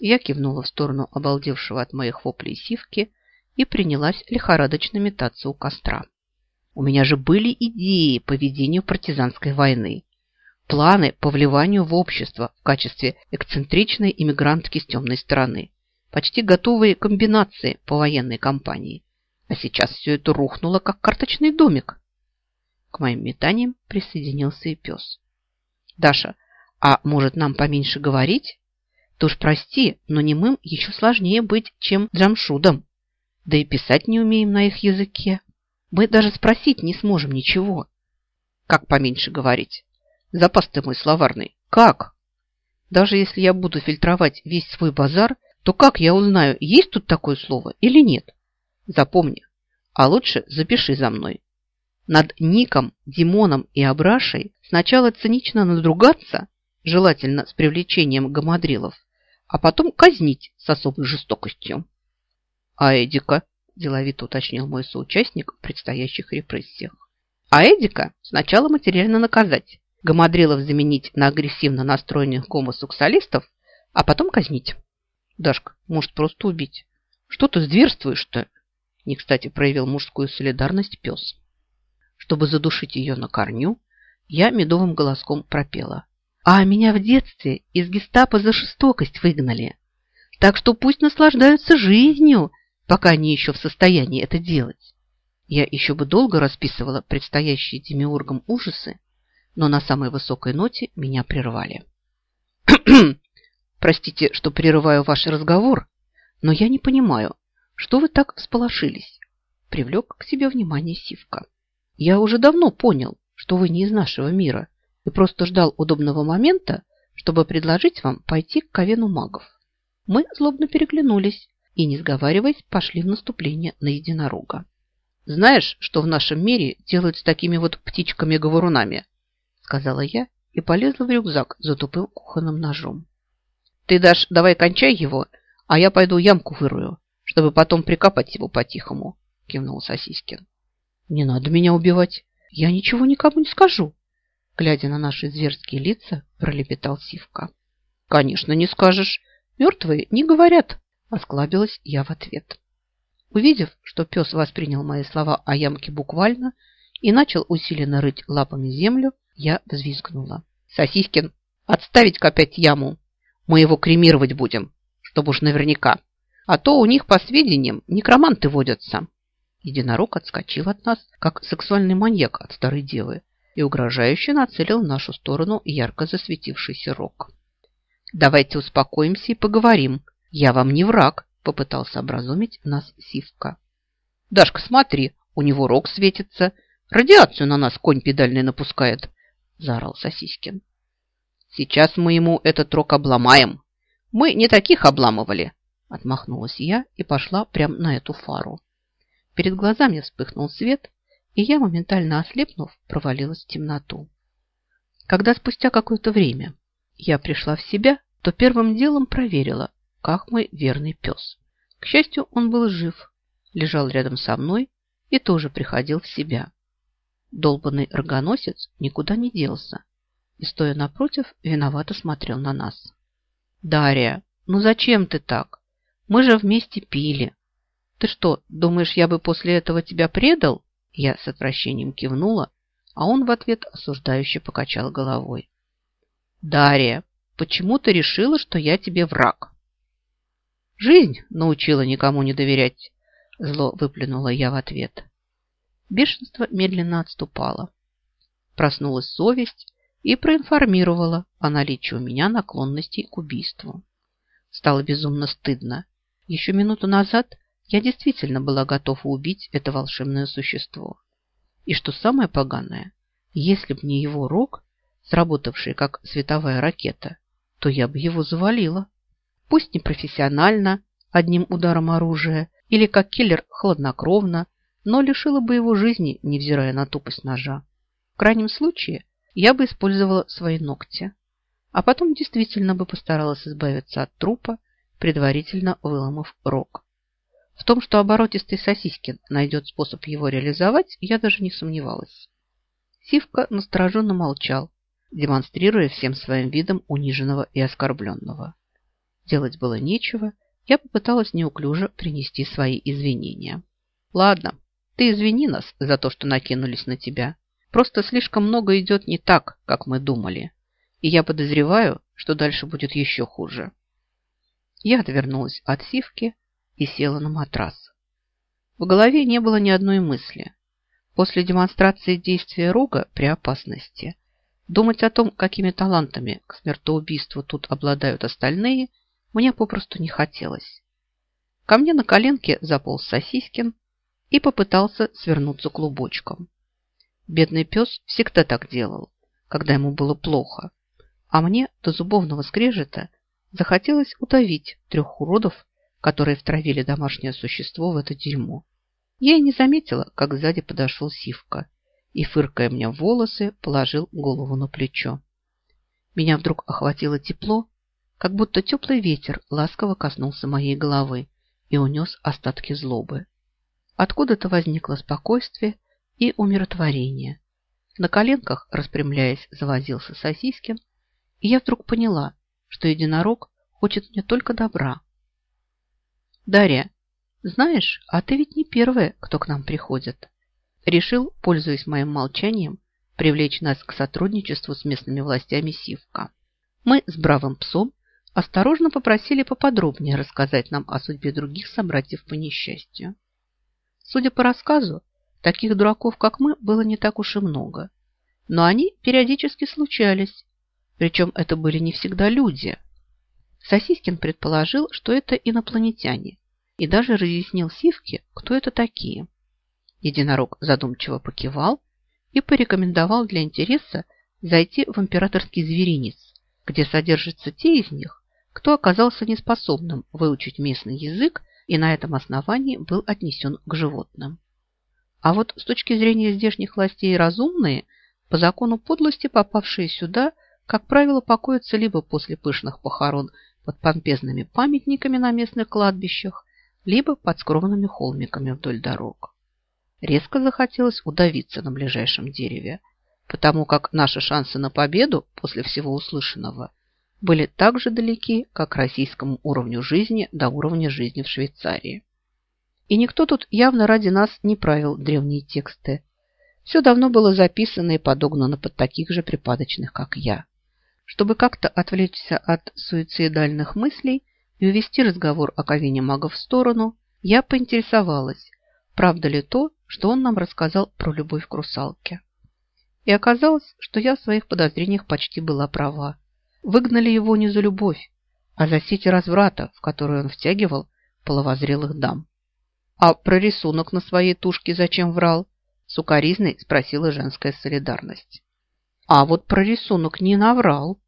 Я кивнула в сторону обалдевшего от моих воплей сивки и принялась лихорадочно метаться у костра. У меня же были идеи по ведению партизанской войны, планы по вливанию в общество в качестве эксцентричной иммигрантки с темной стороны, почти готовые комбинации по военной кампании. А сейчас все это рухнуло, как карточный домик. К моим метаниям присоединился и пес. «Даша, а может нам поменьше говорить? Ты уж прости, но немым еще сложнее быть, чем джамшудом. Да и писать не умеем на их языке. Мы даже спросить не сможем ничего. Как поменьше говорить? Запас ты мой словарный. Как? Даже если я буду фильтровать весь свой базар, то как я узнаю, есть тут такое слово или нет? Запомни, а лучше запиши за мной. Над Ником, Димоном и Абрашей сначала цинично надругаться, желательно с привлечением гамадрилов, а потом казнить с особой жестокостью. А Эдика, деловито уточнил мой соучастник в предстоящих репрессиях. А Эдика сначала материально наказать, гамадрилов заменить на агрессивно настроенных гомосексуалистов, а потом казнить. Дашка, может, просто убить? Что ты зверствуешь-то? Не кстати проявил мужскую солидарность пес. Чтобы задушить ее на корню, я медовым голоском пропела. А меня в детстве из гестапо за жестокость выгнали. Так что пусть наслаждаются жизнью, пока они еще в состоянии это делать. Я еще бы долго расписывала предстоящие демиургам ужасы, но на самой высокой ноте меня прервали. Простите, что прерываю ваш разговор, но я не понимаю, что вы так всполошились? Привлек к себе внимание Сивка. Я уже давно понял, что вы не из нашего мира и просто ждал удобного момента, чтобы предложить вам пойти к ковену магов. Мы злобно переглянулись и, не сговариваясь, пошли в наступление на единорога. Знаешь, что в нашем мире делают с такими вот птичками-говорунами? Сказала я и полезла в рюкзак за тупым кухонным ножом. Ты, Даш, давай кончай его, а я пойду ямку вырую чтобы потом прикопать его по-тихому, кивнул Сосискин. Не надо меня убивать. Я ничего никому не скажу. Глядя на наши зверские лица, пролепетал Сивка. Конечно, не скажешь. Мертвые не говорят, осклабилась я в ответ. Увидев, что пес воспринял мои слова о ямке буквально и начал усиленно рыть лапами землю, я взвизгнула. Сосискин, отставить копять яму. Мы его кремировать будем, чтобы уж наверняка. А то у них, по сведениям, некроманты водятся. Единорог отскочил от нас, как сексуальный маньяк от старой девы, и угрожающе нацелил в нашу сторону ярко засветившийся рог. «Давайте успокоимся и поговорим. Я вам не враг», – попытался образумить нас Сивка. «Дашка, смотри, у него рог светится. Радиацию на нас конь педальный напускает», – заорал Сосискин. «Сейчас мы ему этот рог обломаем. Мы не таких обламывали, Отмахнулась я и пошла прямо на эту фару. Перед глазами вспыхнул свет, и я, моментально ослепнув, провалилась в темноту. Когда спустя какое-то время я пришла в себя, то первым делом проверила, как мой верный пес. К счастью, он был жив, лежал рядом со мной и тоже приходил в себя. Долбанный рогоносец никуда не делся и, стоя напротив, виновато смотрел на нас. «Дарья, ну зачем ты так? Мы же вместе пили. Ты что, думаешь, я бы после этого тебя предал? Я с отвращением кивнула, а он в ответ осуждающе покачал головой. Дарья, почему ты решила, что я тебе враг? Жизнь научила никому не доверять, зло выплюнула я в ответ. Бешенство медленно отступало. Проснулась совесть и проинформировала о наличии у меня наклонностей к убийству. Стало безумно стыдно. Еще минуту назад я действительно была готова убить это волшебное существо. И что самое поганое, если б не его рог, сработавший как световая ракета, то я бы его завалила. Пусть не профессионально, одним ударом оружия, или как киллер хладнокровно, но лишила бы его жизни, невзирая на тупость ножа. В крайнем случае я бы использовала свои ногти, а потом действительно бы постаралась избавиться от трупа предварительно выломав рог. В том, что оборотистый Сосискин найдет способ его реализовать, я даже не сомневалась. Сивка настороженно молчал, демонстрируя всем своим видом униженного и оскорбленного. Делать было нечего, я попыталась неуклюже принести свои извинения. Ладно, ты извини нас за то, что накинулись на тебя. Просто слишком много идет не так, как мы думали. И я подозреваю, что дальше будет еще хуже. Я отвернулась от сивки и села на матрас. В голове не было ни одной мысли. После демонстрации действия рога при опасности думать о том, какими талантами к смертоубийству тут обладают остальные, мне попросту не хотелось. Ко мне на коленке заполз Сосискин и попытался свернуться клубочком. Бедный пес всегда так делал, когда ему было плохо, а мне до зубовного скрежета захотелось утовить трех уродов, которые втравили домашнее существо в это дерьмо. Я и не заметила, как сзади подошел Сивка и, фыркая мне в волосы, положил голову на плечо. Меня вдруг охватило тепло, как будто теплый ветер ласково коснулся моей головы и унес остатки злобы. Откуда-то возникло спокойствие и умиротворение. На коленках, распрямляясь, завозился Сосискин, и я вдруг поняла, что единорог хочет мне только добра. Дарья, знаешь, а ты ведь не первая, кто к нам приходит. Решил, пользуясь моим молчанием, привлечь нас к сотрудничеству с местными властями Сивка. Мы с бравым псом осторожно попросили поподробнее рассказать нам о судьбе других собратьев по несчастью. Судя по рассказу, таких дураков, как мы, было не так уж и много. Но они периодически случались, причем это были не всегда люди. Сосискин предположил, что это инопланетяне, и даже разъяснил Сивке, кто это такие. Единорог задумчиво покивал и порекомендовал для интереса зайти в императорский зверинец, где содержатся те из них, кто оказался неспособным выучить местный язык и на этом основании был отнесен к животным. А вот с точки зрения здешних властей разумные, по закону подлости попавшие сюда – как правило, покоятся либо после пышных похорон под помпезными памятниками на местных кладбищах, либо под скромными холмиками вдоль дорог. Резко захотелось удавиться на ближайшем дереве, потому как наши шансы на победу после всего услышанного были так же далеки, как российскому уровню жизни до уровня жизни в Швейцарии. И никто тут явно ради нас не правил древние тексты. Все давно было записано и подогнано под таких же припадочных, как я. Чтобы как-то отвлечься от суицидальных мыслей и увести разговор о Ковине Мага в сторону, я поинтересовалась, правда ли то, что он нам рассказал про любовь к русалке. И оказалось, что я в своих подозрениях почти была права. Выгнали его не за любовь, а за сети разврата, в которую он втягивал половозрелых дам. А про рисунок на своей тушке зачем врал? Сукаризной спросила женская солидарность. А вот про рисунок не наврал.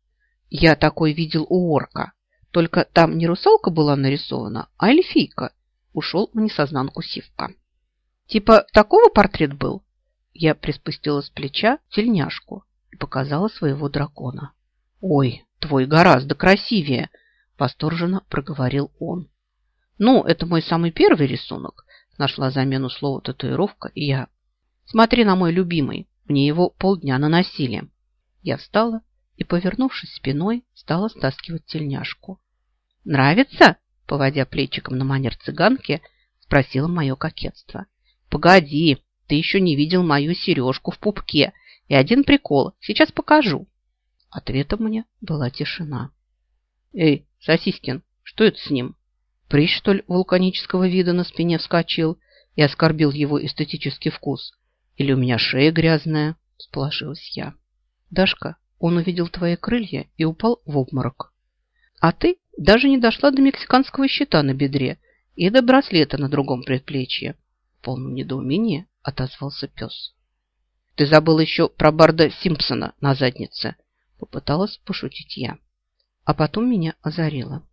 Я такой видел у орка. Только там не русалка была нарисована, а эльфийка. Ушел в несознанку Сивка. Типа такого портрет был? Я приспустила с плеча тельняшку и показала своего дракона. Ой, твой гораздо красивее, восторженно проговорил он. Ну, это мой самый первый рисунок. Нашла замену слова татуировка, и я... Смотри на мой любимый. Мне его полдня наносили. Я встала и, повернувшись спиной, стала стаскивать тельняшку. «Нравится?» – поводя плечиком на манер цыганки, спросила мое кокетство. «Погоди, ты еще не видел мою сережку в пупке. И один прикол, сейчас покажу». Ответом мне была тишина. «Эй, Сосискин, что это с ним?» Прыщ, что ли, вулканического вида на спине вскочил и оскорбил его эстетический вкус? Или у меня шея грязная?» – сполошилась я. Дашка, он увидел твои крылья и упал в обморок. А ты даже не дошла до мексиканского щита на бедре и до браслета на другом предплечье. В полном недоумении отозвался пес. Ты забыл еще про Барда Симпсона на заднице. Попыталась пошутить я. А потом меня озарило.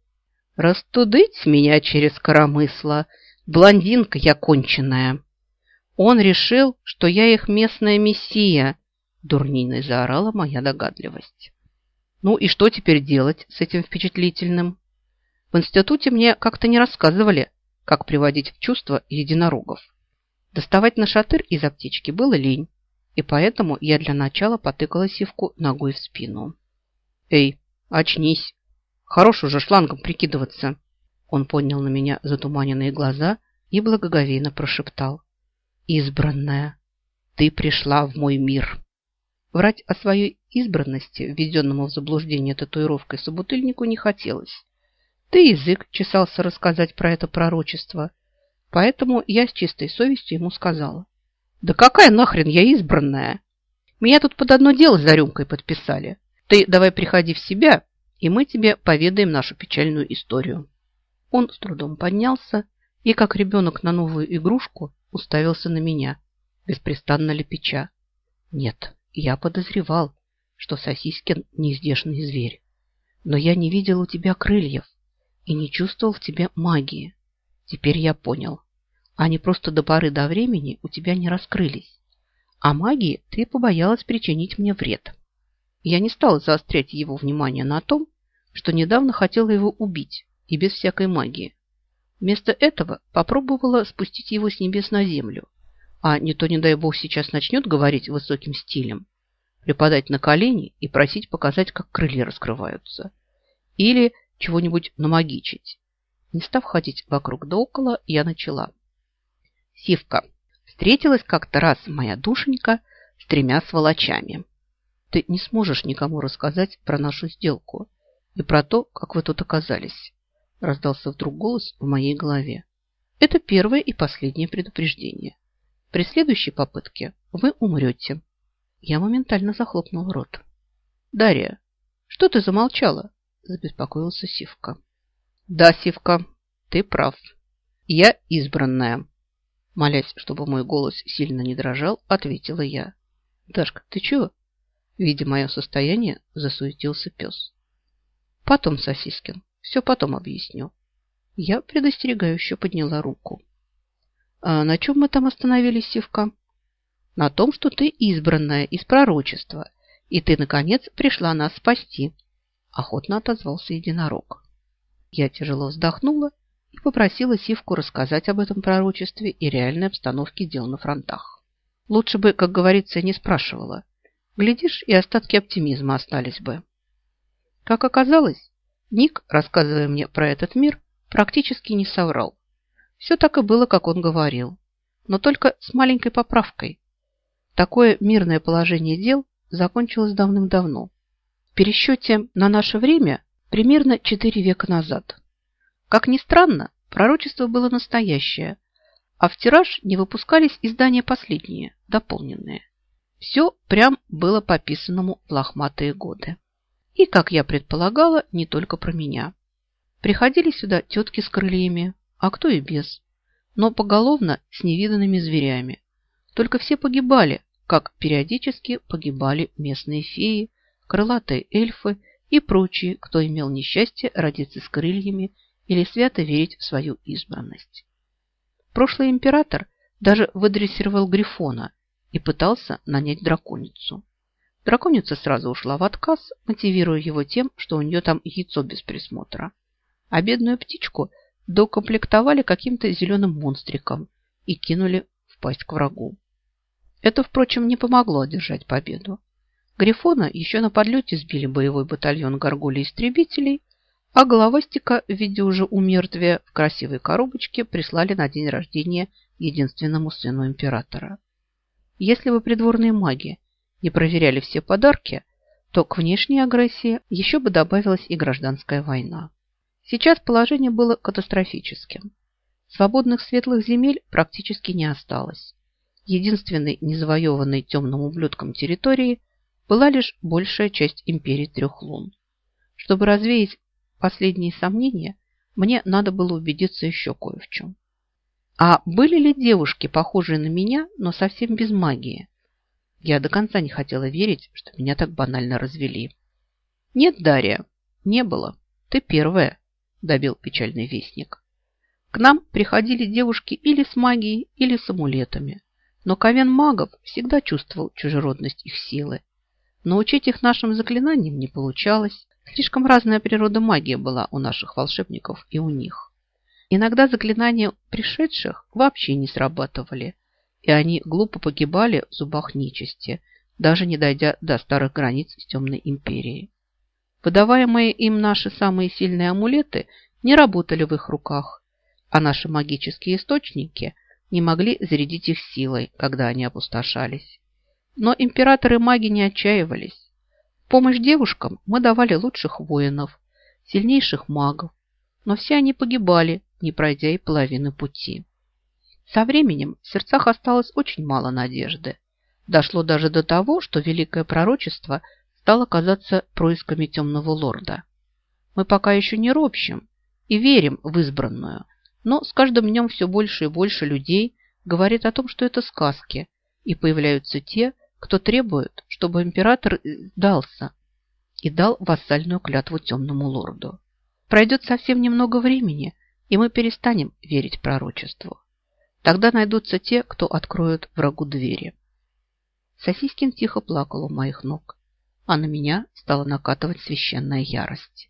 Растудыть меня через коромысло. Блондинка я конченая. Он решил, что я их местная мессия, Дурниной заорала моя догадливость. Ну и что теперь делать с этим впечатлительным? В институте мне как-то не рассказывали, как приводить в чувство единорогов. Доставать на шатырь из аптечки было лень, и поэтому я для начала потыкала сивку ногой в спину. «Эй, очнись!» – Хорош уже шлангом прикидываться. Он поднял на меня затуманенные глаза и благоговейно прошептал. Избранная, ты пришла в мой мир. Врать о своей избранности, введенному в заблуждение татуировкой собутыльнику, не хотелось. И язык чесался рассказать про это пророчество. Поэтому я с чистой совестью ему сказала. Да какая нахрен я избранная? Меня тут под одно дело за рюмкой подписали. Ты давай приходи в себя, и мы тебе поведаем нашу печальную историю. Он с трудом поднялся и, как ребенок на новую игрушку, уставился на меня, беспрестанно лепеча. Нет, я подозревал, что Сосискин неиздешный зверь. Но я не видел у тебя крыльев и не чувствовал в тебе магии. Теперь я понял. Они просто до поры до времени у тебя не раскрылись. А магии ты побоялась причинить мне вред. Я не стала заострять его внимание на том, что недавно хотела его убить и без всякой магии. Вместо этого попробовала спустить его с небес на землю. А не то, не дай бог, сейчас начнет говорить высоким стилем, припадать на колени и просить показать, как крылья раскрываются. Или чего-нибудь намагичить. Не став ходить вокруг да около, я начала. Сивка, встретилась как-то раз моя душенька с тремя сволочами. Ты не сможешь никому рассказать про нашу сделку и про то, как вы тут оказались. Раздался вдруг голос в моей голове. Это первое и последнее предупреждение. При следующей попытке вы умрете. Я моментально захлопнул рот. Дарья, что ты замолчала? Забеспокоился Сивка. Да, Сивка, ты прав. Я избранная. Молясь, чтобы мой голос сильно не дрожал, ответила я. Дашка, ты чего? Видя мое состояние, засуетился пес. Потом, Сосискин, все потом объясню. Я предостерегающе подняла руку. А на чем мы там остановились, Сивка? На том, что ты избранная из пророчества, и ты, наконец, пришла нас спасти. Охотно отозвался единорог. Я тяжело вздохнула и попросила Сивку рассказать об этом пророчестве и реальной обстановке дел на фронтах. Лучше бы, как говорится, не спрашивала. Глядишь, и остатки оптимизма остались бы. Как оказалось, Ник, рассказывая мне про этот мир, практически не соврал. Все так и было, как он говорил, но только с маленькой поправкой. Такое мирное положение дел закончилось давным-давно. В пересчете на наше время примерно четыре века назад. Как ни странно, пророчество было настоящее, а в тираж не выпускались издания последние, дополненные. Все прям было по писанному лохматые годы. И, как я предполагала, не только про меня. Приходили сюда тетки с крыльями, а кто и без, но поголовно с невиданными зверями. Только все погибали, как периодически погибали местные феи, крылатые эльфы и прочие, кто имел несчастье родиться с крыльями или свято верить в свою избранность. Прошлый император даже выдрессировал Грифона и пытался нанять драконицу. Драконица сразу ушла в отказ, мотивируя его тем, что у нее там яйцо без присмотра. А бедную птичку докомплектовали каким-то зеленым монстриком и кинули в пасть к врагу. Это, впрочем, не помогло одержать победу. Грифона еще на подлете сбили боевой батальон горгулей-истребителей, а головастика в виде уже умертвия в красивой коробочке прислали на день рождения единственному сыну императора. Если бы придворные маги не проверяли все подарки, то к внешней агрессии еще бы добавилась и гражданская война. Сейчас положение было катастрофическим. Свободных светлых земель практически не осталось. Единственной незавоеванной темным ублюдком территории была лишь большая часть империи трех лун. Чтобы развеять последние сомнения, мне надо было убедиться еще кое в чем. А были ли девушки, похожие на меня, но совсем без магии? Я до конца не хотела верить, что меня так банально развели. Нет, Дарья, не было. Ты первая, добил печальный вестник. К нам приходили девушки или с магией, или с амулетами. Но ковен магов всегда чувствовал чужеродность их силы. Научить их нашим заклинаниям не получалось. Слишком разная природа магии была у наших волшебников и у них. Иногда заклинания пришедших вообще не срабатывали, и они глупо погибали в зубах нечисти, даже не дойдя до старых границ с темной империей. Выдаваемые им наши самые сильные амулеты не работали в их руках, а наши магические источники не могли зарядить их силой, когда они опустошались. Но императоры-маги не отчаивались. В помощь девушкам мы давали лучших воинов, сильнейших магов, но все они погибали, не пройдя и половины пути. Со временем в сердцах осталось очень мало надежды. Дошло даже до того, что великое пророчество стало казаться происками темного лорда. Мы пока еще не ропщим и верим в избранную, но с каждым днем все больше и больше людей говорит о том, что это сказки, и появляются те, кто требует, чтобы император сдался и дал вассальную клятву темному лорду. Пройдет совсем немного времени, и мы перестанем верить пророчеству. Тогда найдутся те, кто откроет врагу двери. Сосискин тихо плакал у моих ног, а на меня стала накатывать священная ярость.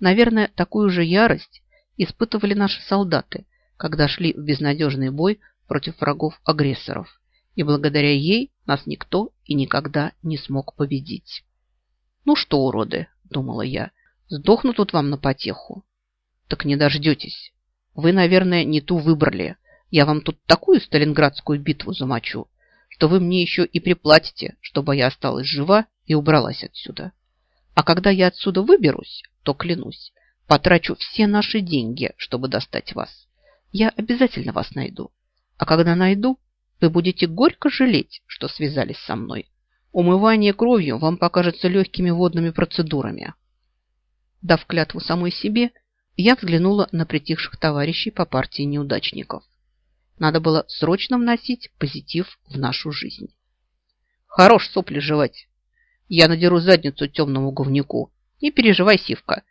Наверное, такую же ярость испытывали наши солдаты, когда шли в безнадежный бой против врагов-агрессоров, и благодаря ей нас никто и никогда не смог победить. «Ну что, уроды!» – думала я. «Сдохну тут вам на потеху». «Так не дождетесь. Вы, наверное, не ту выбрали. Я вам тут такую сталинградскую битву замочу, что вы мне еще и приплатите, чтобы я осталась жива и убралась отсюда. А когда я отсюда выберусь, то, клянусь, потрачу все наши деньги, чтобы достать вас. Я обязательно вас найду. А когда найду, вы будете горько жалеть, что связались со мной. Умывание кровью вам покажется легкими водными процедурами. Дав клятву самой себе, я взглянула на притихших товарищей по партии неудачников. Надо было срочно вносить позитив в нашу жизнь. Хорош сопли жевать. Я надеру задницу темному говнюку. Не переживай, Сивка.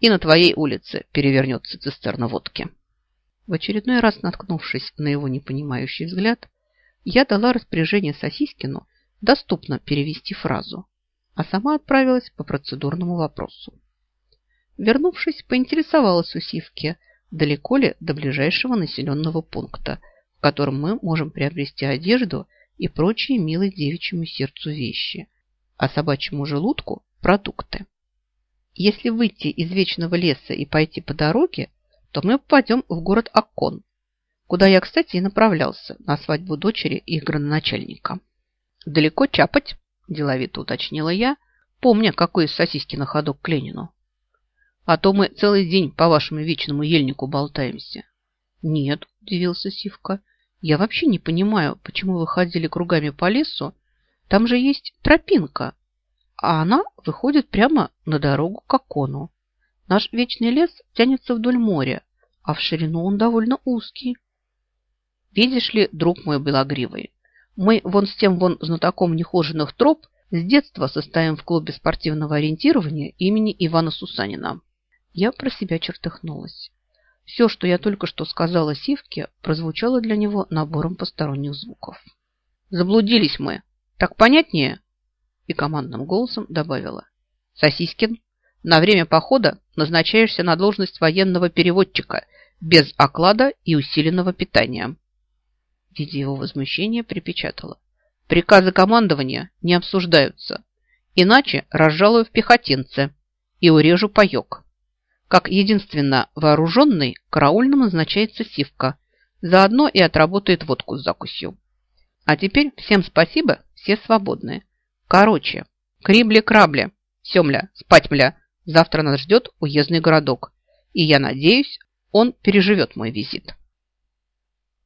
И на твоей улице перевернется цистерна водки. В очередной раз наткнувшись на его непонимающий взгляд, я дала распоряжение Сосискину доступно перевести фразу, а сама отправилась по процедурному вопросу. Вернувшись, поинтересовалась у Сивки, далеко ли до ближайшего населенного пункта – в котором мы можем приобрести одежду и прочие милые девичьему сердцу вещи, а собачьему желудку – продукты. Если выйти из вечного леса и пойти по дороге, то мы попадем в город Аккон, куда я, кстати, и направлялся на свадьбу дочери их градоначальника. «Далеко чапать?» – деловито уточнила я, помня, какой из сосиски на ходок к Ленину. «А то мы целый день по вашему вечному ельнику болтаемся». «Нет», – удивился Сивка, – «я вообще не понимаю, почему вы ходили кругами по лесу. Там же есть тропинка, а она выходит прямо на дорогу к Акону. Наш вечный лес тянется вдоль моря, а в ширину он довольно узкий». «Видишь ли, друг мой белогривый, мы вон с тем вон знатоком нехоженных троп с детства состоим в клубе спортивного ориентирования имени Ивана Сусанина». Я про себя чертыхнулась. Все, что я только что сказала Сивке, прозвучало для него набором посторонних звуков. «Заблудились мы. Так понятнее?» И командным голосом добавила. «Сосискин, на время похода назначаешься на должность военного переводчика без оклада и усиленного питания». Видя его возмущение, припечатала. «Приказы командования не обсуждаются, иначе разжалую в пехотинце и урежу паёк». Как единственно вооруженный караульным назначается Сивка. Заодно и отработает водку с закусью. А теперь всем спасибо, все свободные. Короче, крибли-крабли, семля, спать, мля. Завтра нас ждет уездный городок. И я надеюсь, он переживет мой визит.